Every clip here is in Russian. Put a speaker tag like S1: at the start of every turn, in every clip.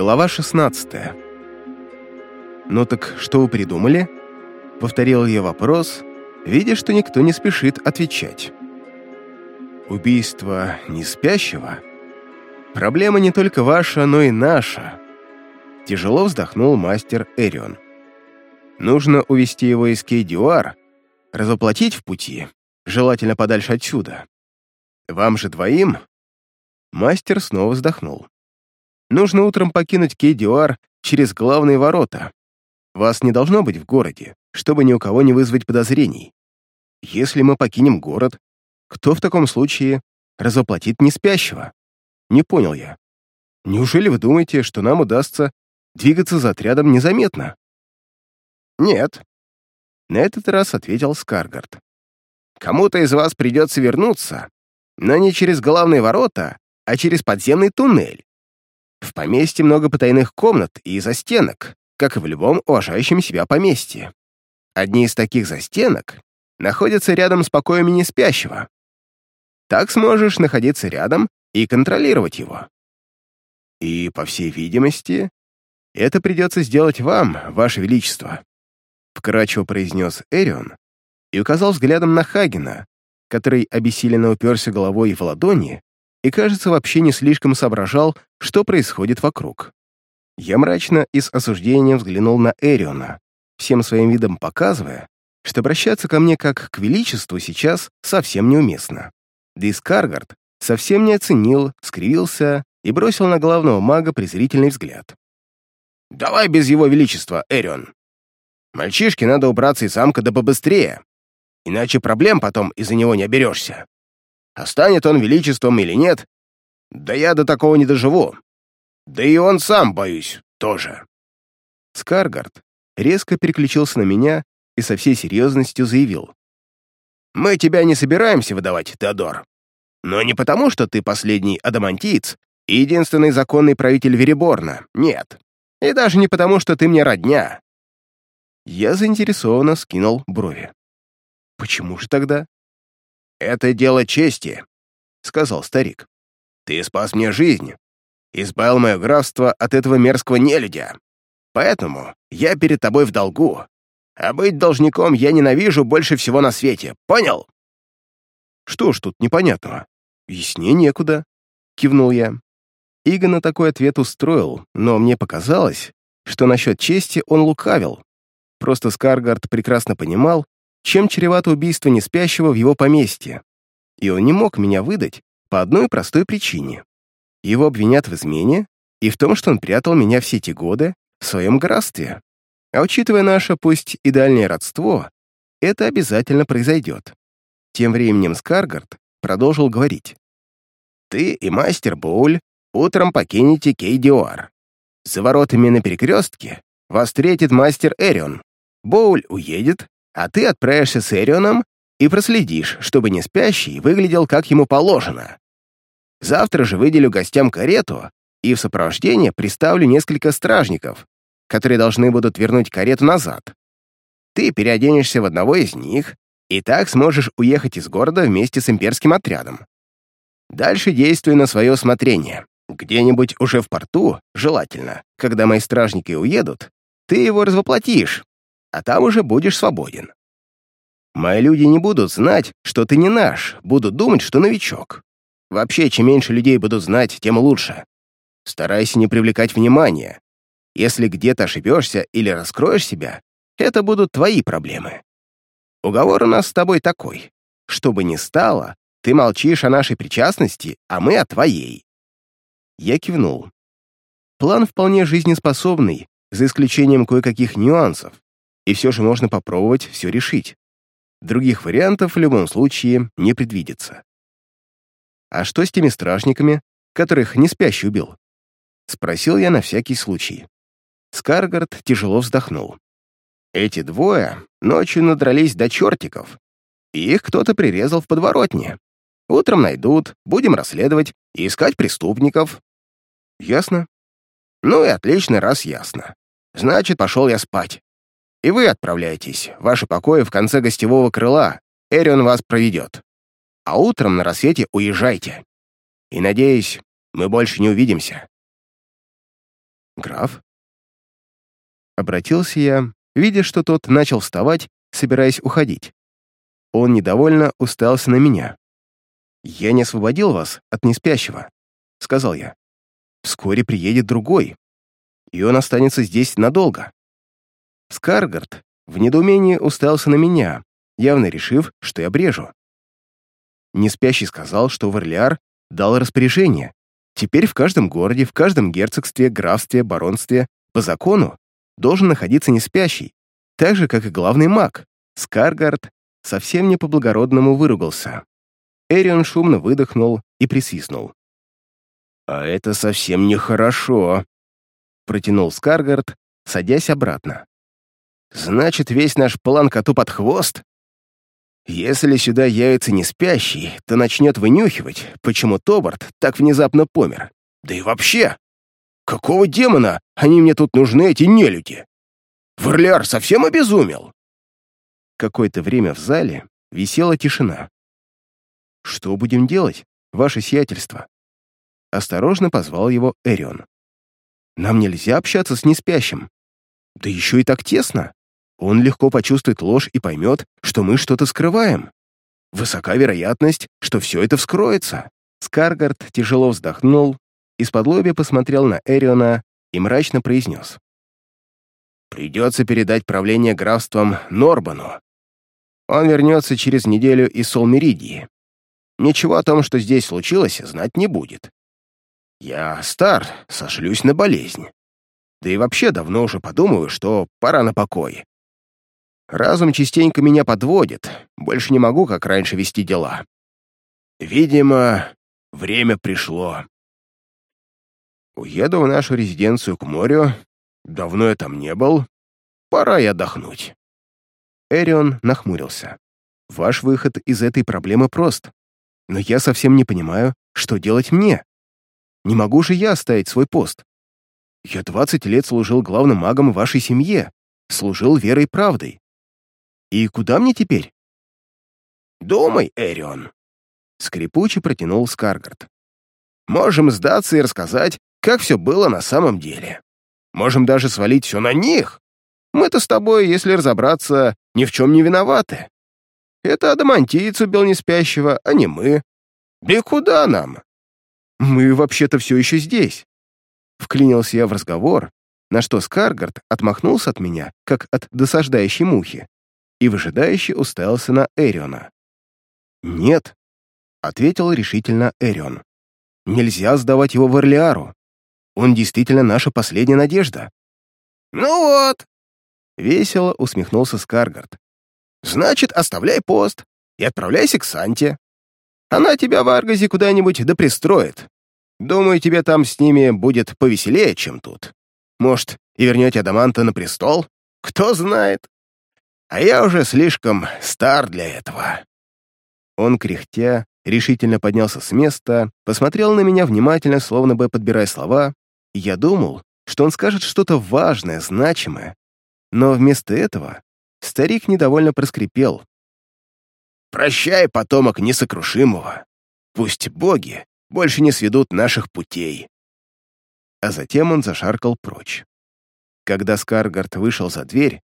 S1: Глава 16 «Ну так что вы придумали?» Повторил я вопрос, видя, что никто не спешит отвечать. «Убийство не спящего? Проблема не только ваша, но и наша», Тяжело вздохнул мастер Эрион. «Нужно увести его из Кейдюар, разоплатить в пути, желательно подальше отсюда. Вам же двоим?» Мастер снова вздохнул. «Нужно утром покинуть Кейдюар через главные ворота. Вас не должно быть в городе, чтобы ни у кого не вызвать подозрений. Если мы покинем город, кто в таком случае разоплатит неспящего? Не понял я. Неужели вы думаете, что нам удастся двигаться за отрядом незаметно? Нет. На этот раз ответил Скаргард. Кому-то из вас придется вернуться, но не через главные ворота, а через подземный туннель. В поместье много потайных комнат и застенок, как и в любом уважающем себя поместье. Одни из таких застенок находятся рядом с покоями неспящего. Так сможешь находиться рядом и контролировать его. И, по всей видимости, это придется сделать вам, ваше величество», — вкратчиво произнес Эрион и указал взглядом на Хагена, который обессиленно уперся головой в ладони и, кажется, вообще не слишком соображал, что происходит вокруг. Я мрачно и с осуждением взглянул на Эриона, всем своим видом показывая, что обращаться ко мне как к величеству сейчас совсем неуместно. Да и Скаргард совсем не оценил, скривился и бросил на главного мага презрительный взгляд. «Давай без его величества, Эрион. Мальчишке надо убраться из замка да побыстрее, иначе проблем потом из-за него не оберешься. А станет он величеством или нет, да я до такого не доживу. Да и он сам, боюсь, тоже». Скаргард резко переключился на меня и со всей серьезностью заявил. «Мы тебя не собираемся выдавать, Теодор. Но не потому, что ты последний адамантиец и единственный законный правитель Вереборна, нет. И даже не потому, что ты мне родня». Я заинтересованно скинул брови. «Почему же тогда?» «Это дело чести», — сказал старик. «Ты спас мне жизнь, избавил мое графство от этого мерзкого нелюдя. Поэтому я перед тобой в долгу, а быть должником я ненавижу больше всего на свете, понял?» «Что ж тут непонятного? Яснее некуда», — кивнул я. Иго на такой ответ устроил, но мне показалось, что насчет чести он лукавил. Просто Скаргард прекрасно понимал, чем чревато убийство неспящего в его поместье. И он не мог меня выдать по одной простой причине. Его обвинят в измене и в том, что он прятал меня все эти годы в своем графстве. А учитывая наше, пусть и дальнее родство, это обязательно произойдет. Тем временем Скаргард продолжил говорить. «Ты и мастер Боуль утром покинете Кейдиуар. За воротами на перекрестке вас встретит мастер Эрион. Боуль уедет, а ты отправишься с Эрионом и проследишь, чтобы не спящий выглядел как ему положено. Завтра же выделю гостям карету и в сопровождение приставлю несколько стражников, которые должны будут вернуть карету назад. Ты переоденешься в одного из них и так сможешь уехать из города вместе с имперским отрядом. Дальше действуй на свое усмотрение. Где-нибудь уже в порту, желательно, когда мои стражники уедут, ты его развоплотишь, а там уже будешь свободен. Мои люди не будут знать, что ты не наш, будут думать, что новичок. Вообще, чем меньше людей будут знать, тем лучше. Старайся не привлекать внимания. Если где-то ошибешься или раскроешь себя, это будут твои проблемы. Уговор у нас с тобой такой. Что бы ни стало, ты молчишь о нашей причастности, а мы о твоей. Я кивнул. План вполне жизнеспособный, за исключением кое-каких нюансов, и все же можно попробовать все решить. Других вариантов в любом случае не предвидится. «А что с теми стражниками, которых не спящий убил?» Спросил я на всякий случай. Скаргард тяжело вздохнул. Эти двое ночью надрались до чертиков, и их кто-то прирезал в подворотне. Утром найдут, будем расследовать и искать преступников. Ясно? Ну и отлично, раз ясно. Значит, пошел я спать. И вы отправляйтесь в ваши покои в конце гостевого крыла. Эрион вас проведет. А утром на рассвете уезжайте. И, надеюсь, мы больше не увидимся. граф?» Обратился я, видя, что тот начал вставать, собираясь уходить. Он недовольно уставился на меня. «Я не освободил вас от неспящего», — сказал я. «Вскоре приедет другой, и он останется здесь надолго». Скаргард в недоумении уставился на меня, явно решив, что я брежу. Неспящий сказал, что Варлиар дал распоряжение. Теперь в каждом городе, в каждом герцогстве, графстве, баронстве, по закону, должен находиться неспящий, так же, как и главный маг. Скаргард совсем не по-благородному выругался. Эрион шумно выдохнул и присвистнул. «А это совсем нехорошо», — протянул Скаргард, садясь обратно. «Значит, весь наш план коту под хвост? Если сюда явится не спящий, то начнет вынюхивать, почему Тобарт так внезапно помер. Да и вообще, какого демона они мне тут нужны, эти нелюди? Варляр совсем обезумел?» Какое-то время в зале висела тишина. «Что будем делать, ваше сиятельство?» Осторожно позвал его Эрион. «Нам нельзя общаться с неспящим. Да еще и так тесно. Он легко почувствует ложь и поймет, что мы что-то скрываем. Высока вероятность, что все это вскроется». Скаргард тяжело вздохнул, из-под лоби посмотрел на Эриона и мрачно произнес. «Придется передать правление графством Норбану. Он вернется через неделю из Солмеридии. Ничего о том, что здесь случилось, знать не будет. Я стар, сошлюсь на болезнь. Да и вообще давно уже подумаю, что пора на покой. Разум частенько меня подводит, больше не могу, как раньше, вести дела. Видимо, время пришло. Уеду в нашу резиденцию к морю. Давно я там не был. Пора и отдохнуть. Эрион нахмурился. «Ваш выход из этой проблемы прост. Но я совсем не понимаю, что делать мне. Не могу же я оставить свой пост. Я 20 лет служил главным магом вашей семье, служил верой и правдой. И куда мне теперь?» «Думай, Эрион», — скрипуче протянул Скаргард. «Можем сдаться и рассказать, как все было на самом деле. Можем даже свалить все на них. Мы-то с тобой, если разобраться, ни в чем не виноваты. Это адамантиец убил неспящего, а не мы. Да и куда нам? Мы вообще-то все еще здесь. Вклинился я в разговор, на что Скаргард отмахнулся от меня, как от досаждающей мухи, и выжидающе уставился на Эриона. «Нет», — ответил решительно Эрион. «Нельзя сдавать его в Орлеару. Он действительно наша последняя надежда». «Ну вот», Весело усмехнулся Скаргард. «Значит, оставляй пост и отправляйся к Санте. Она тебя в Аргазе куда-нибудь да пристроит. Думаю, тебе там с ними будет повеселее, чем тут. Может, и вернете Адаманта на престол? Кто знает. А я уже слишком стар для этого». Он, кряхтя, решительно поднялся с места, посмотрел на меня внимательно, словно бы подбирая слова, я думал, что он скажет что-то важное, значимое, но вместо этого старик недовольно проскрипел. «Прощай, потомок несокрушимого. Пусть боги больше не сведут наших путей». А затем он зашаркал прочь. Когда Скаргард вышел за дверь,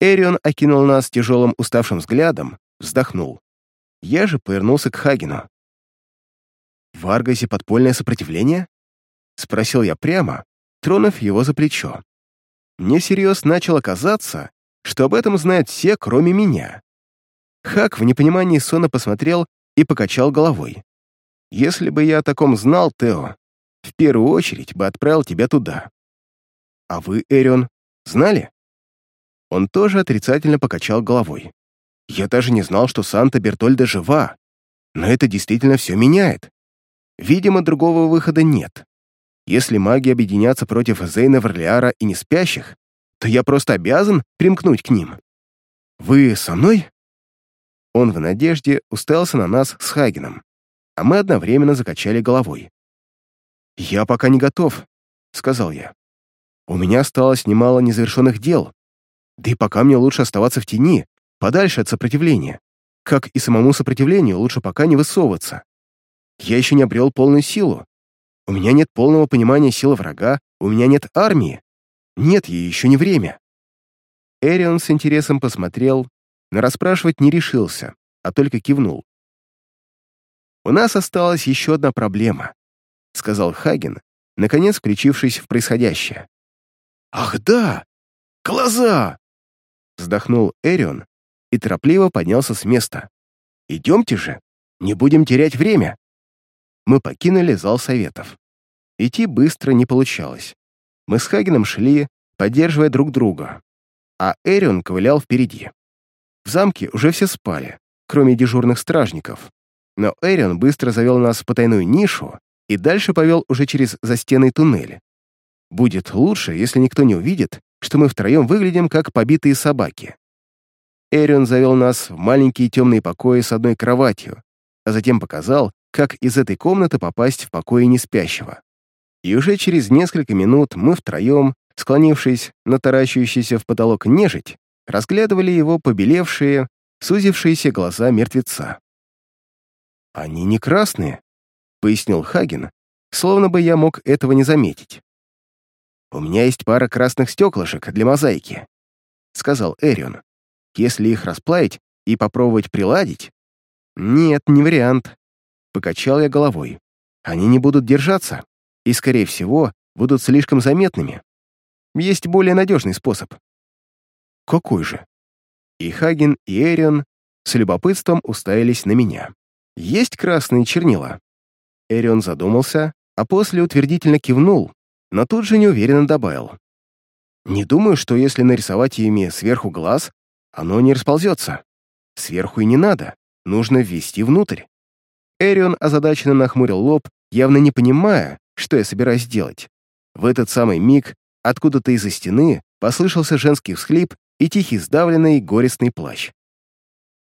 S1: Эрион окинул нас тяжелым уставшим взглядом, вздохнул. Я же повернулся к Хагину. «В Аргазе подпольное сопротивление?» — спросил я прямо, тронув его за плечо. Мне всерьез начало казаться, что об этом знают все, кроме меня. Хак в непонимании сона посмотрел и покачал головой. «Если бы я о таком знал, Тео, в первую очередь бы отправил тебя туда. А вы, Эрион, знали?» Он тоже отрицательно покачал головой. «Я даже не знал, что Санта Бертольда жива, но это действительно все меняет. Видимо, другого выхода нет. Если маги объединятся против Зейна Варлиара и Неспящих, то я просто обязан примкнуть к ним. Вы со мной?» Он в надежде уставился на нас с Хагеном, а мы одновременно закачали головой. «Я пока не готов», — сказал я. «У меня осталось немало незавершенных дел, да и пока мне лучше оставаться в тени, подальше от сопротивления. Как и самому сопротивлению, лучше пока не высовываться. Я еще не обрел полную силу, У меня нет полного понимания силы врага, у меня нет армии. Нет, ей еще не время». Эрион с интересом посмотрел, но расспрашивать не решился, а только кивнул. «У нас осталась еще одна проблема», — сказал Хаген, наконец включившись в происходящее. «Ах да! Глаза!» Вздохнул Эрион и торопливо поднялся с места. «Идемте же, не будем терять время!» Мы покинули зал советов. Идти быстро не получалось. Мы с Хагеном шли, поддерживая друг друга, а Эрион ковылял впереди. В замке уже все спали, кроме дежурных стражников, но Эрион быстро завел нас в потайную нишу и дальше повел уже через застенный туннель. Будет лучше, если никто не увидит, что мы втроем выглядим как побитые собаки. Эрион завел нас в маленькие темные покои с одной кроватью, а затем показал, как из этой комнаты попасть в покои неспящего. И уже через несколько минут мы втроем, склонившись на таращающийся в потолок нежить, разглядывали его побелевшие, сузившиеся глаза мертвеца. «Они не красные», — пояснил Хаген, словно бы я мог этого не заметить. «У меня есть пара красных стеклышек для мозаики», — сказал Эрион. «Если их расплавить и попробовать приладить...» «Нет, не вариант», — покачал я головой. «Они не будут держаться и, скорее всего, будут слишком заметными. Есть более надежный способ». «Какой же?» И Хаген, и Эрион с любопытством уставились на меня. «Есть красные чернила?» Эрион задумался, а после утвердительно кивнул, но тут же неуверенно добавил. «Не думаю, что если нарисовать ими сверху глаз, оно не расползется. Сверху и не надо, нужно ввести внутрь». Эрион озадаченно нахмурил лоб, явно не понимая, что я собираюсь делать. В этот самый миг откуда-то из-за стены послышался женский всхлип и тихий сдавленный горестный плащ.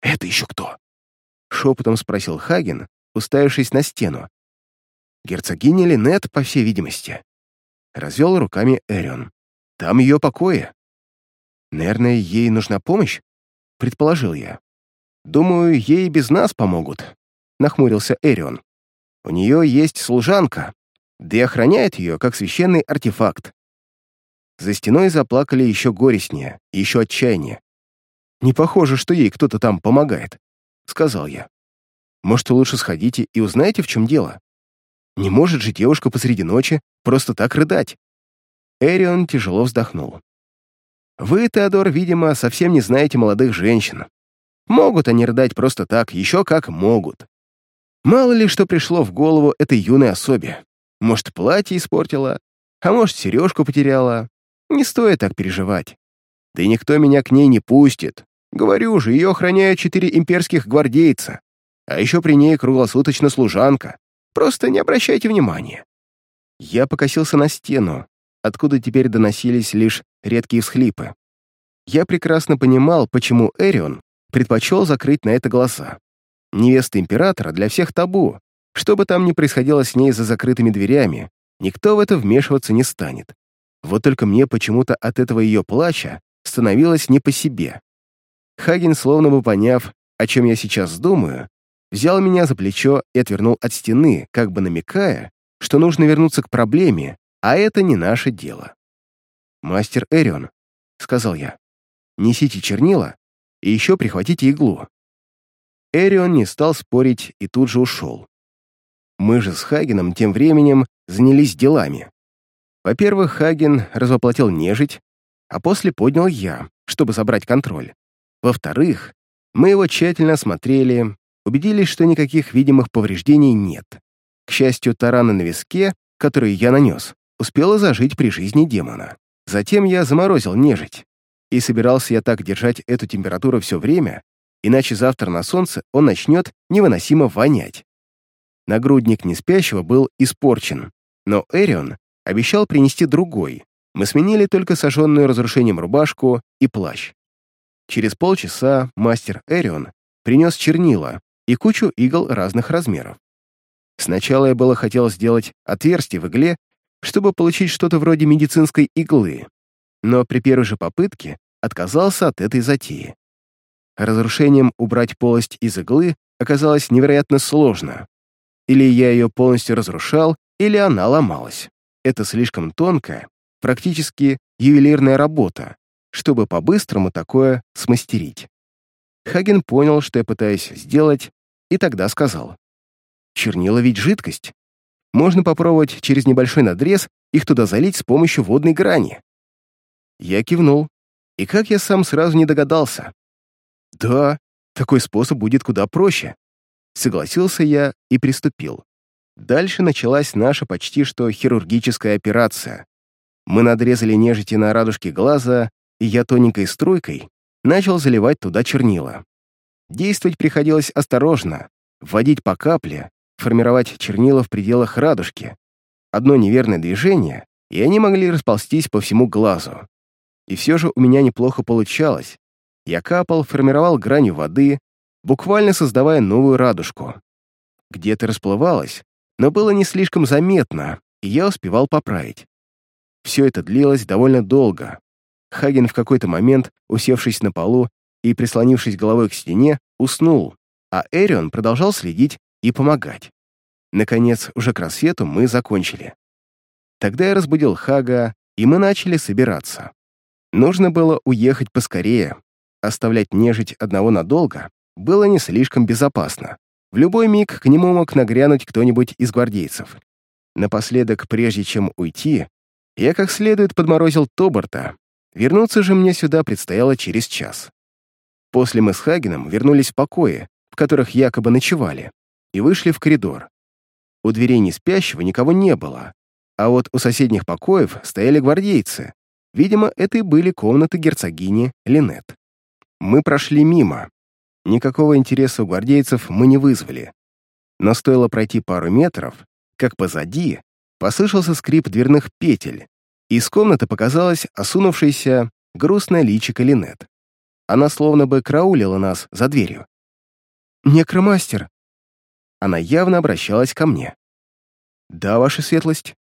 S1: «Это еще кто?» — шепотом спросил Хаген, уставившись на стену. «Герцогиня Линет, по всей видимости». Развел руками Эрион. «Там ее покои». «Наверное, ей нужна помощь?» — предположил я. «Думаю, ей без нас помогут», — нахмурился Эрион. «У нее есть служанка, да и охраняет ее как священный артефакт. За стеной заплакали еще горестнее, еще отчаяние. «Не похоже, что ей кто-то там помогает», — сказал я. «Может, лучше сходите и узнаете, в чем дело? Не может же девушка посреди ночи просто так рыдать». Эрион тяжело вздохнул. «Вы, Теодор, видимо, совсем не знаете молодых женщин. Могут они рыдать просто так, еще как могут. Мало ли что пришло в голову этой юной особе. Может, платье испортила, а может, сережку потеряла. Не стоит так переживать. Да и никто меня к ней не пустит. Говорю же, ее охраняют четыре имперских гвардейца. А еще при ней круглосуточно служанка. Просто не обращайте внимания. Я покосился на стену, откуда теперь доносились лишь редкие всхлипы. Я прекрасно понимал, почему Эрион предпочел закрыть на это глаза. Невеста императора для всех табу. Что бы там ни происходило с ней за закрытыми дверями, никто в это вмешиваться не станет. Вот только мне почему-то от этого ее плача становилось не по себе. Хаген, словно бы поняв, о чем я сейчас думаю, взял меня за плечо и отвернул от стены, как бы намекая, что нужно вернуться к проблеме, а это не наше дело. «Мастер Эрион», — сказал я, — «несите чернила и еще прихватите иглу». Эрион не стал спорить и тут же ушел. Мы же с Хагеном тем временем занялись делами. Во-первых, Хаген развоплотил нежить, а после поднял я, чтобы забрать контроль. Во-вторых, мы его тщательно осмотрели, убедились, что никаких видимых повреждений нет. К счастью, тарана на виске, который я нанес, успела зажить при жизни демона. Затем я заморозил нежить. И собирался я так держать эту температуру все время, иначе завтра на солнце он начнет невыносимо вонять. Нагрудник неспящего был испорчен, но Эрион обещал принести другой. Мы сменили только сожженную разрушением рубашку и плащ. Через полчаса мастер Эрион принес чернила и кучу игл разных размеров. Сначала я было хотел сделать отверстие в игле, чтобы получить что-то вроде медицинской иглы, но при первой же попытке отказался от этой затеи. Разрушением убрать полость из иглы оказалось невероятно сложно. Или я ее полностью разрушал, или она ломалась. Это слишком тонкая, практически ювелирная работа, чтобы по-быстрому такое смастерить. Хаген понял, что я пытаюсь сделать, и тогда сказал. «Чернила ведь жидкость. Можно попробовать через небольшой надрез их туда залить с помощью водной грани». Я кивнул. И как я сам сразу не догадался. «Да, такой способ будет куда проще». Согласился я и приступил. Дальше началась наша почти что хирургическая операция. Мы надрезали нежити на радужке глаза, и я тоненькой струйкой начал заливать туда чернила. Действовать приходилось осторожно, вводить по капле, формировать чернила в пределах радужки. Одно неверное движение, и они могли расползтись по всему глазу. И все же у меня неплохо получалось. Я капал, формировал гранью воды, буквально создавая новую радужку. Где-то расплывалось, но было не слишком заметно, и я успевал поправить. Все это длилось довольно долго. Хаген в какой-то момент, усевшись на полу и прислонившись головой к стене, уснул, а Эрион продолжал следить и помогать. Наконец, уже к рассвету мы закончили. Тогда я разбудил Хага, и мы начали собираться. Нужно было уехать поскорее. Оставлять нежить одного надолго было не слишком безопасно. В любой миг к нему мог нагрянуть кто-нибудь из гвардейцев. Напоследок, прежде чем уйти, я как следует подморозил Тобарта. Вернуться же мне сюда предстояло через час. После мы с Хагеном вернулись в покои, в которых якобы ночевали, и вышли в коридор. У дверей не спящего никого не было, а вот у соседних покоев стояли гвардейцы. Видимо, это и были комнаты герцогини Линет. Мы прошли мимо, Никакого интереса у гвардейцев мы не вызвали. Но стоило пройти пару метров, как позади послышался скрип дверных петель, и из комнаты показалась осунувшаяся грустная личико Линет. Она словно бы краулила нас за дверью. «Некромастер!» Она явно обращалась ко мне. «Да, ваша светлость».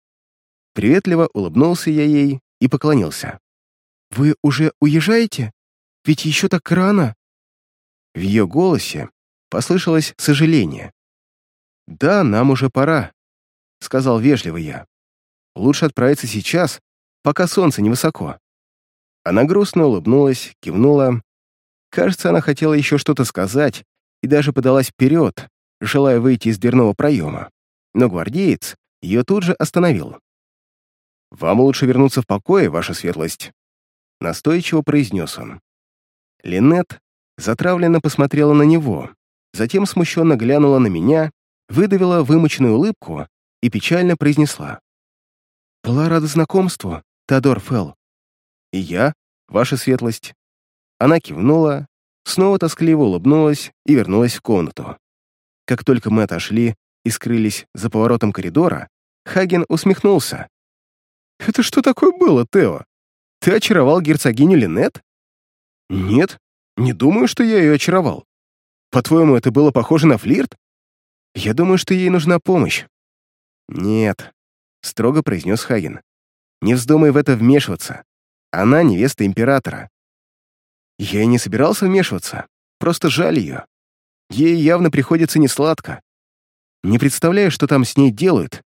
S1: Приветливо улыбнулся я ей и поклонился. «Вы уже уезжаете? Ведь еще так рано». В ее голосе послышалось сожаление. «Да, нам уже пора», — сказал вежливо я. «Лучше отправиться сейчас, пока солнце невысоко». Она грустно улыбнулась, кивнула. Кажется, она хотела еще что-то сказать и даже подалась вперед, желая выйти из дверного проема. Но гвардеец ее тут же остановил. «Вам лучше вернуться в покое, ваша светлость», — настойчиво произнес он. Линет затравленно посмотрела на него, затем смущенно глянула на меня, выдавила вымученную улыбку и печально произнесла. «Была рада знакомству, Теодор Фелл». «И я, ваша светлость». Она кивнула, снова тоскливо улыбнулась и вернулась в комнату. Как только мы отошли и скрылись за поворотом коридора, Хаген усмехнулся. «Это что такое было, Тео? Ты очаровал герцогиню Линет?» «Нет, не думаю, что я ее очаровал. По-твоему, это было похоже на флирт? Я думаю, что ей нужна помощь. Нет, строго произнес Хаген. Не вздумай в это вмешиваться. Она невеста императора. Я и не собирался вмешиваться, просто жаль ее. Ей явно приходится несладко. Не представляю, что там с ней делают,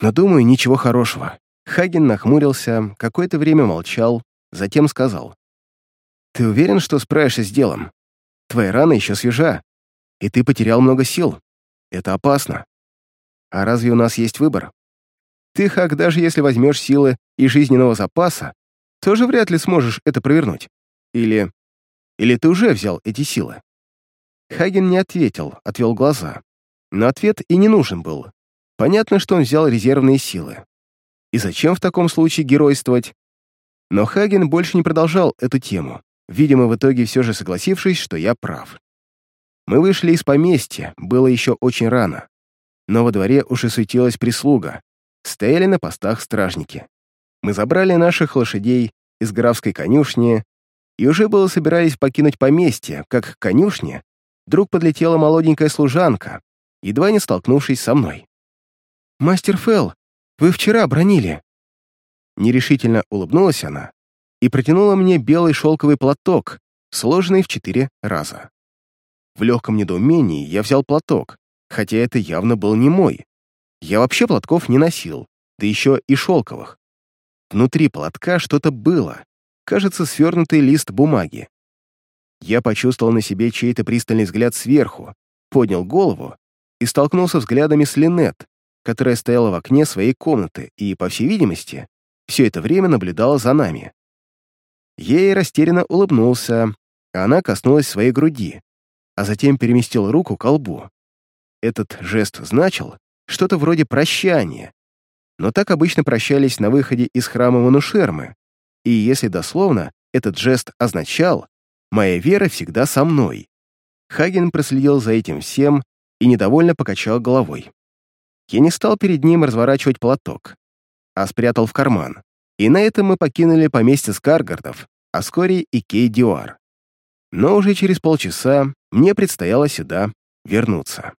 S1: но думаю, ничего хорошего. Хаген нахмурился, какое-то время молчал, затем сказал. Ты уверен, что справишься с делом? Твоя рана еще свежа, и ты потерял много сил. Это опасно. А разве у нас есть выбор? Ты, Хак, даже если возьмешь силы и жизненного запаса, тоже вряд ли сможешь это провернуть. Или... Или ты уже взял эти силы?» Хаген не ответил, отвел глаза. Но ответ и не нужен был. Понятно, что он взял резервные силы. И зачем в таком случае геройствовать? Но Хаген больше не продолжал эту тему видимо, в итоге все же согласившись, что я прав. Мы вышли из поместья, было еще очень рано. Но во дворе уже суетилась прислуга, стояли на постах стражники. Мы забрали наших лошадей из графской конюшни и уже было собирались покинуть поместье, как к конюшне вдруг подлетела молоденькая служанка, едва не столкнувшись со мной. «Мастер Фелл, вы вчера бронили!» Нерешительно улыбнулась она, и протянула мне белый шелковый платок, сложенный в четыре раза. В легком недоумении я взял платок, хотя это явно был не мой. Я вообще платков не носил, да еще и шелковых. Внутри платка что-то было, кажется, свернутый лист бумаги. Я почувствовал на себе чей-то пристальный взгляд сверху, поднял голову и столкнулся взглядами с Линет, которая стояла в окне своей комнаты и, по всей видимости, все это время наблюдала за нами. Ей растерянно улыбнулся, а она коснулась своей груди, а затем переместил руку к колбу. Этот жест значил что-то вроде прощания, но так обычно прощались на выходе из храма Манушермы, и если дословно, этот жест означал «моя вера всегда со мной». Хаген проследил за этим всем и недовольно покачал головой. Я не стал перед ним разворачивать платок, а спрятал в карман. И на этом мы покинули поместье Скаргардов, а вскоре и Кей-Дюар. Но уже через полчаса мне предстояло сюда вернуться.